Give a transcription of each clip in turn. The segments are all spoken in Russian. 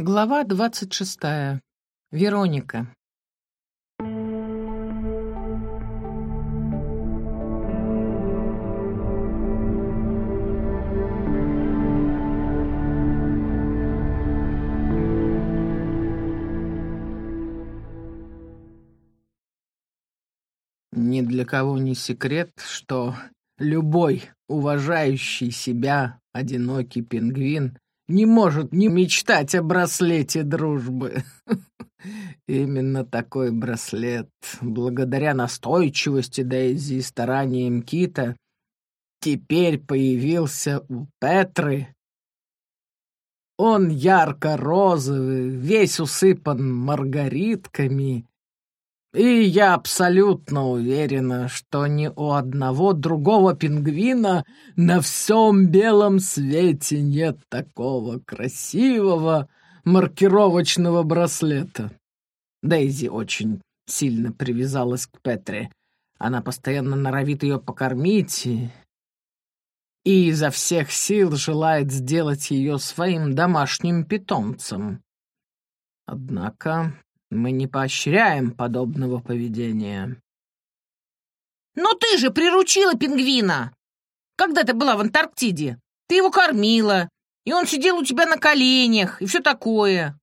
Глава двадцать шестая. Вероника. Ни для кого не секрет, что любой уважающий себя одинокий пингвин не может не мечтать о браслете дружбы. Именно такой браслет, благодаря настойчивости Дейзи и стараниям Кита, теперь появился у Петры. Он ярко-розовый, весь усыпан маргаритками и я абсолютно уверена, что ни у одного другого пингвина на всем белом свете нет такого красивого маркировочного браслета. Дейзи очень сильно привязалась к Петре. Она постоянно норовит ее покормить и, и изо всех сил желает сделать ее своим домашним питомцем. Однако мы не поощряем подобного поведения. Но ты же приручила пингвина! Когда ты была в Антарктиде? Ты его кормила, и он сидел у тебя на коленях, и все такое.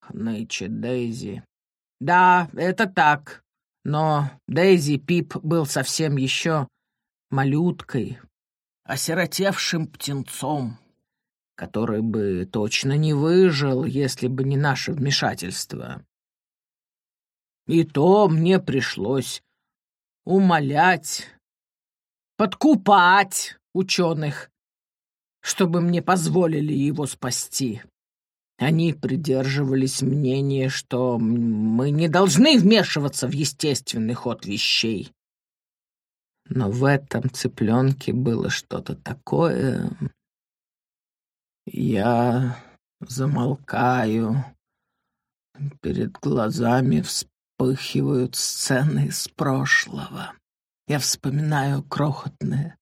Хнычи, Дейзи. Да, это так. Но Дейзи Пип был совсем еще малюткой, осиротевшим птенцом, который бы точно не выжил, если бы не наше вмешательство. И то мне пришлось умолять, подкупать ученых, чтобы мне позволили его спасти. Они придерживались мнения, что мы не должны вмешиваться в естественный ход вещей. Но в этом цыпленке было что-то такое. Я замолкаю. Перед глазами всплывает вспыхивают сцены из прошлого. Я вспоминаю крохотное,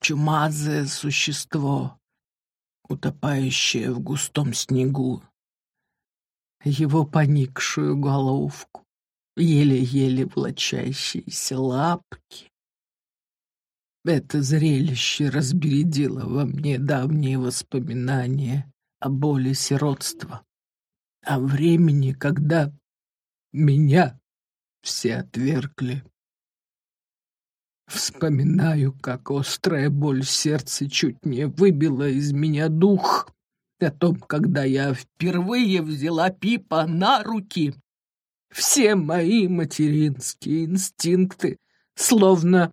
чумазое существо, утопающее в густом снегу, его поникшую головку, еле-еле влачащиеся лапки. Это зрелище разбередило во мне давние воспоминания о боли сиротства, о времени, когда меня все отвергли. Вспоминаю, как острая боль в сердце чуть не выбила из меня дух о том, когда я впервые взяла Пипа на руки. Все мои материнские инстинкты словно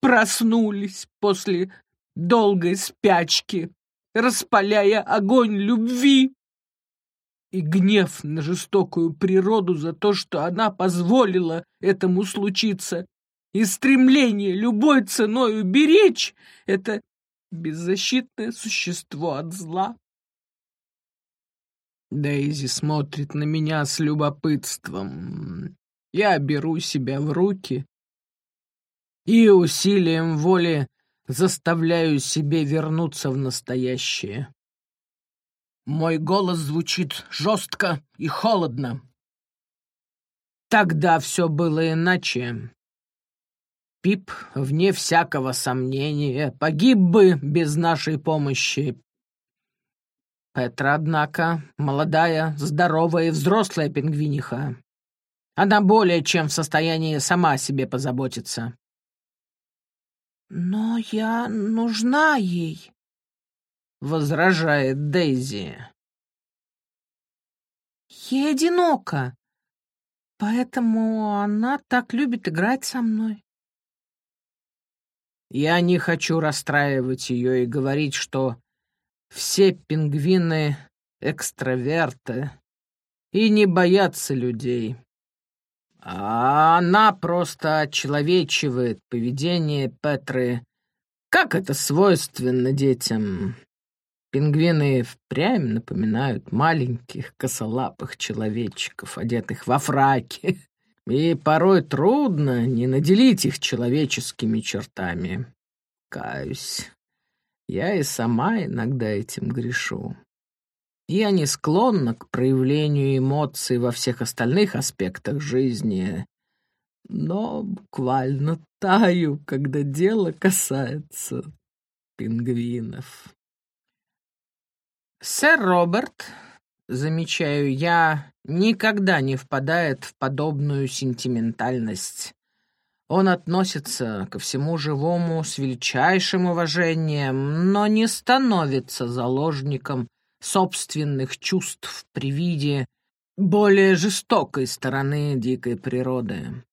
проснулись после долгой спячки, распаляя огонь любви и гнев на жестокую природу за то, что она позволила этому случиться, и стремление любой ценой уберечь это беззащитное существо от зла. Дейзи смотрит на меня с любопытством. Я беру себя в руки и усилием воли заставляю себе вернуться в настоящее. Мой голос звучит жестко и холодно. Тогда все было иначе. Пип, вне всякого сомнения, погиб бы без нашей помощи. Петра, однако, молодая, здоровая и взрослая пингвиниха. Она более чем в состоянии сама о себе позаботиться. «Но я нужна ей», возражает Дейзи. Ей одиноко, поэтому она так любит играть со мной. Я не хочу расстраивать ее и говорить, что все пингвины — экстраверты и не боятся людей. А она просто очеловечивает поведение Петры, как это свойственно детям. Пингвины впрямь напоминают маленьких косолапых человечков, одетых во фраки, и порой трудно не наделить их человеческими чертами. Каюсь, я и сама иногда этим грешу. Я не склонна к проявлению эмоций во всех остальных аспектах жизни, но буквально таю, когда дело касается пингвинов. Сэр Роберт, замечаю я, никогда не впадает в подобную сентиментальность. Он относится ко всему живому с величайшим уважением, но не становится заложником собственных чувств при виде более жестокой стороны дикой природы.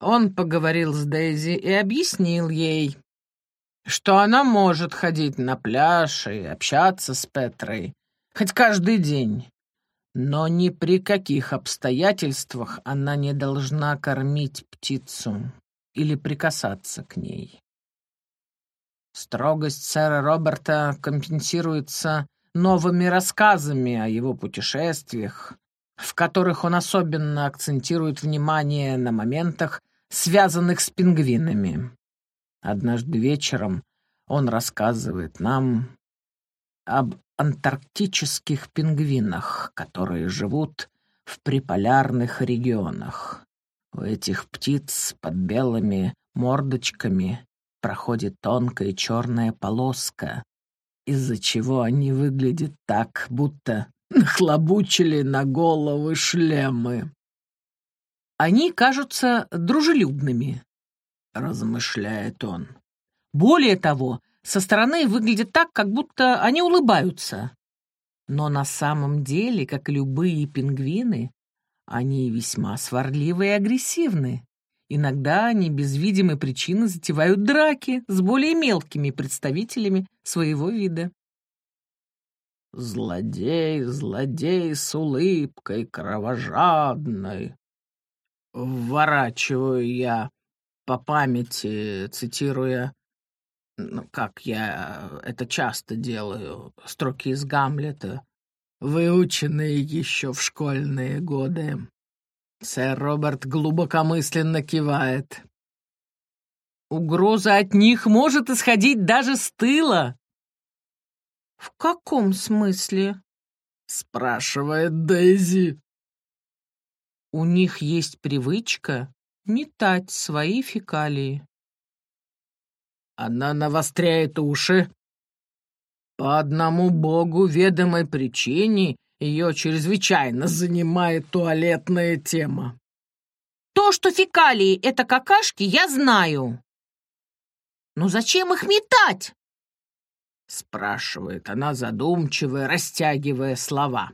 Он поговорил с Дейзи и объяснил ей, что она может ходить на пляж и общаться с Петрой хоть каждый день, но ни при каких обстоятельствах она не должна кормить птицу или прикасаться к ней. Строгость сэра Роберта компенсируется новыми рассказами о его путешествиях, в которых он особенно акцентирует внимание на моментах, связанных с пингвинами. Однажды вечером он рассказывает нам об антарктических пингвинах, которые живут в приполярных регионах. У этих птиц под белыми мордочками проходит тонкая черная полоска, из-за чего они выглядят так, будто нахлобучили на головы шлемы. Они кажутся дружелюбными, размышляет он. Более того, со стороны выглядят так, как будто они улыбаются. Но на самом деле, как любые пингвины, они весьма сварливы и агрессивны. Иногда они без видимой причины затевают драки с более мелкими представителями своего вида. «Злодей, злодей с улыбкой кровожадной!» Вворачиваю я по памяти, цитируя, ну, как я это часто делаю, строки из Гамлета, выученные еще в школьные годы. Сэр Роберт глубокомысленно кивает. Угроза от них может исходить даже с тыла. «В каком смысле?» — спрашивает Дейзи. «У них есть привычка метать свои фекалии». Она навостряет уши. По одному богу ведомой причине ее чрезвычайно занимает туалетная тема. То, что фекалии — это какашки, я знаю. Но зачем их метать? Спрашивает она задумчиво, растягивая слова.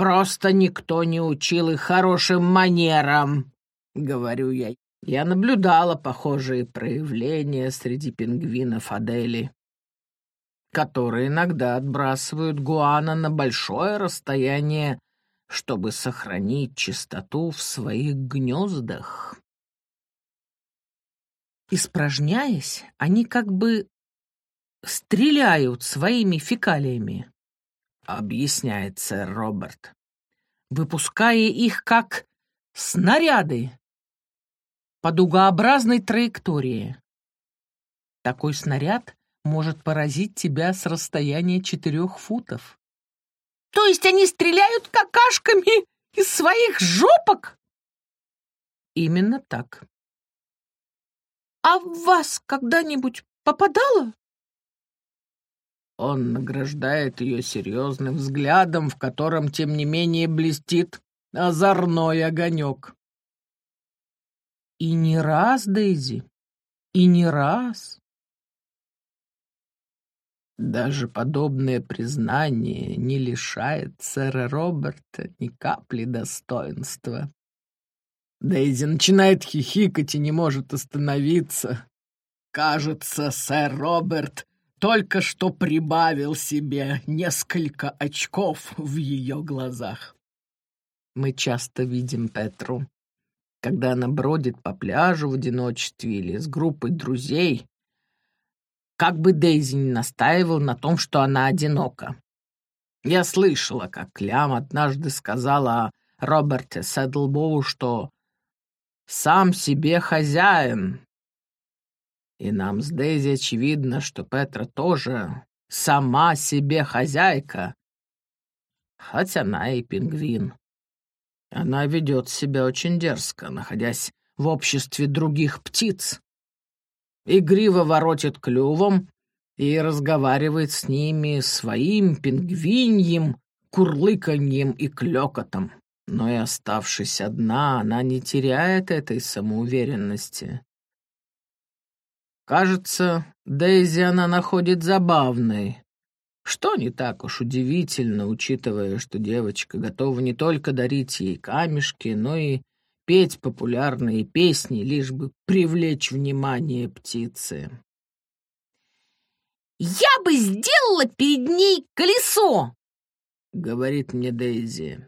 Просто никто не учил их хорошим манерам, говорю я. Я наблюдала похожие проявления среди пингвинов Адели которые иногда отбрасывают гуана на большое расстояние, чтобы сохранить чистоту в своих гнездах. Испражняясь, они как бы стреляют своими фекалиями, объясняет сэр Роберт, выпуская их как снаряды по дугообразной траектории. Такой снаряд может поразить тебя с расстояния четырех футов. То есть они стреляют какашками из своих жопок? Именно так. А в вас когда-нибудь попадало? Он награждает ее серьезным взглядом, в котором, тем не менее, блестит озорной огонек. И не раз, Дейзи, и не раз. Даже подобное признание не лишает сэра Роберта ни капли достоинства. Дейзи начинает хихикать и не может остановиться. Кажется, сэр Роберт только что прибавил себе несколько очков в ее глазах. Мы часто видим Петру, когда она бродит по пляжу в одиночестве или с группой друзей, как бы Дейзи не настаивал на том, что она одинока. Я слышала, как Лям однажды сказала Роберте Седлбоу, что «сам себе хозяин». И нам с Дейзи очевидно, что Петра тоже сама себе хозяйка. Хоть она и пингвин. Она ведет себя очень дерзко, находясь в обществе других птиц. Игриво воротит клювом и разговаривает с ними своим пингвиньем, курлыканьем и клёкотом. Но и оставшись одна, она не теряет этой самоуверенности. Кажется, Дейзи она находит забавной, что не так уж удивительно, учитывая, что девочка готова не только дарить ей камешки, но и петь популярные песни, лишь бы привлечь внимание птицы. «Я бы сделала перед ней колесо!» — говорит мне Дейзи.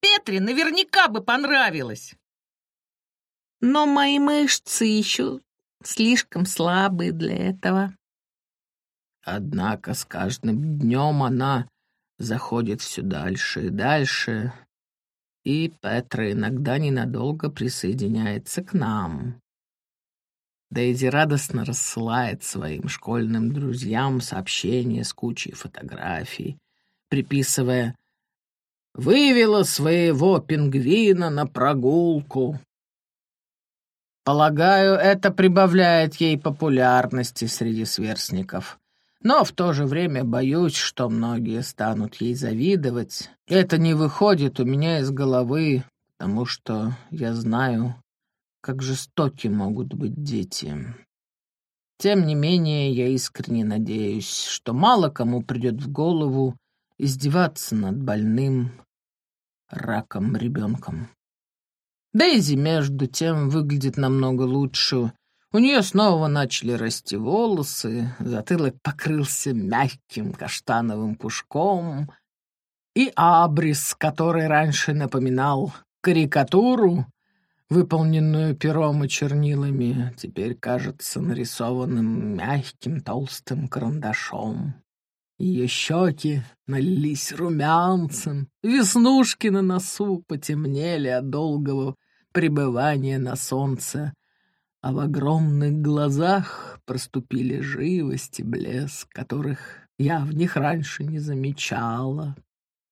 Петре наверняка бы понравилось. Но мои мышцы еще слишком слабые для этого. Однако с каждым днем она заходит все дальше и дальше, и Петра иногда ненадолго присоединяется к нам. Дейзи радостно рассылает своим школьным друзьям сообщения с кучей фотографий, приписывая «Вывела своего пингвина на прогулку». Полагаю, это прибавляет ей популярности среди сверстников. Но в то же время боюсь, что многие станут ей завидовать. Это не выходит у меня из головы, потому что я знаю, как жестоки могут быть дети. Тем не менее, я искренне надеюсь, что мало кому придет в голову издеваться над больным раком ребенком. Дейзи, между тем, выглядит намного лучше, у нее снова начали расти волосы, затылок покрылся мягким каштановым пушком, и абрис, который раньше напоминал карикатуру, выполненную пером и чернилами, теперь кажется нарисованным мягким толстым карандашом. Ее щеки налились румянцем, веснушки на носу потемнели от долгого пребывания на солнце, а в огромных глазах проступили живость и блеск, которых я в них раньше не замечала.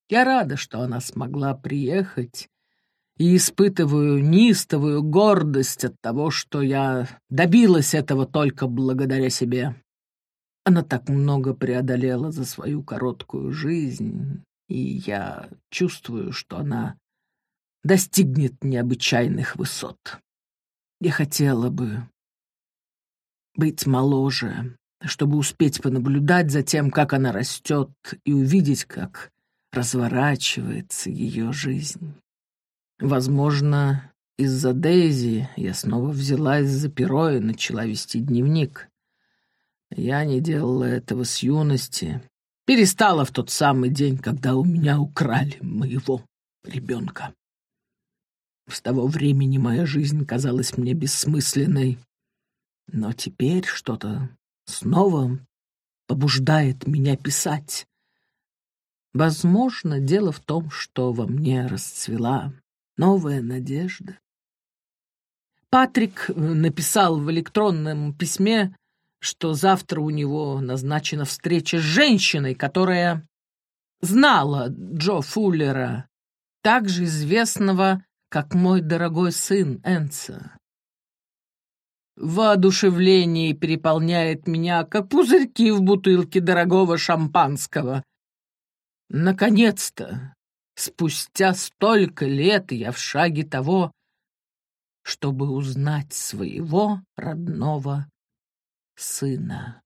Я рада, что она смогла приехать, и испытываю нистовую гордость от того, что я добилась этого только благодаря себе. Она так много преодолела за свою короткую жизнь, и я чувствую, что она достигнет необычайных высот. Я хотела бы быть моложе, чтобы успеть понаблюдать за тем, как она растет, и увидеть, как разворачивается ее жизнь. Возможно, из-за Дейзи я снова взялась за перо и начала вести дневник. Я не делала этого с юности. Перестала в тот самый день, когда у меня украли моего ребенка. С того времени моя жизнь казалась мне бессмысленной. Но теперь что-то снова побуждает меня писать. Возможно, дело в том, что во мне расцвела новая надежда. Патрик э, написал в электронном письме, что завтра у него назначена встреча с женщиной, которая знала Джо Фуллера, также известного как мой дорогой сын Энца. Воодушевление переполняет меня, как пузырьки в бутылке дорогого шампанского. Наконец-то, спустя столько лет я в шаге того, чтобы узнать своего родного сына.